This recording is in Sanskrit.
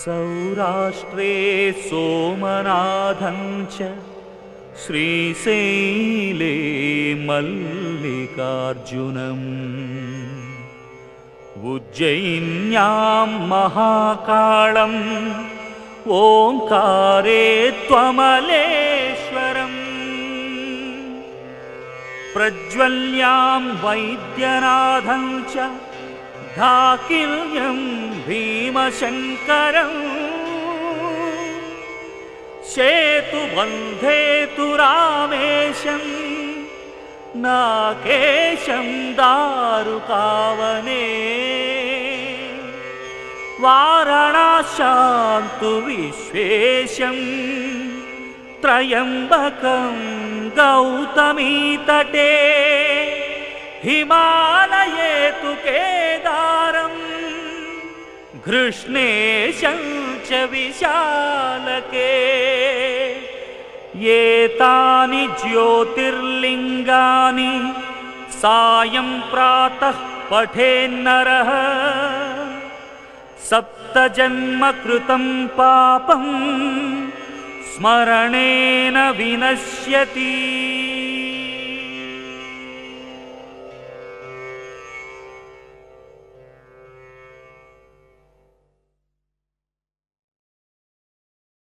सौराष्ट्रे सोमनाथं च श्रीशैले मल्लिकार्जुनम्। उज्जयिन्यां महाकाळम् ओङ्कारे त्वमलेश्वरम्। प्रज्वल्यां वैद्यनाथं च धाकिल्यं भीमशङ्करम् सेतुबन्धे तु रामेशं नाकेशं दारुकावने वारणाशान्तु विश्वेशम् त्रयम्बकं गौतमीतटे हिमालये तु केदारम् घृष्णेशं विशालके। एतानि ज्योतिर्लिङ्गानि सायं प्रातः पठेन्नरः सप्तजन्मकृतं पापम् स्मरणेन विनश्यति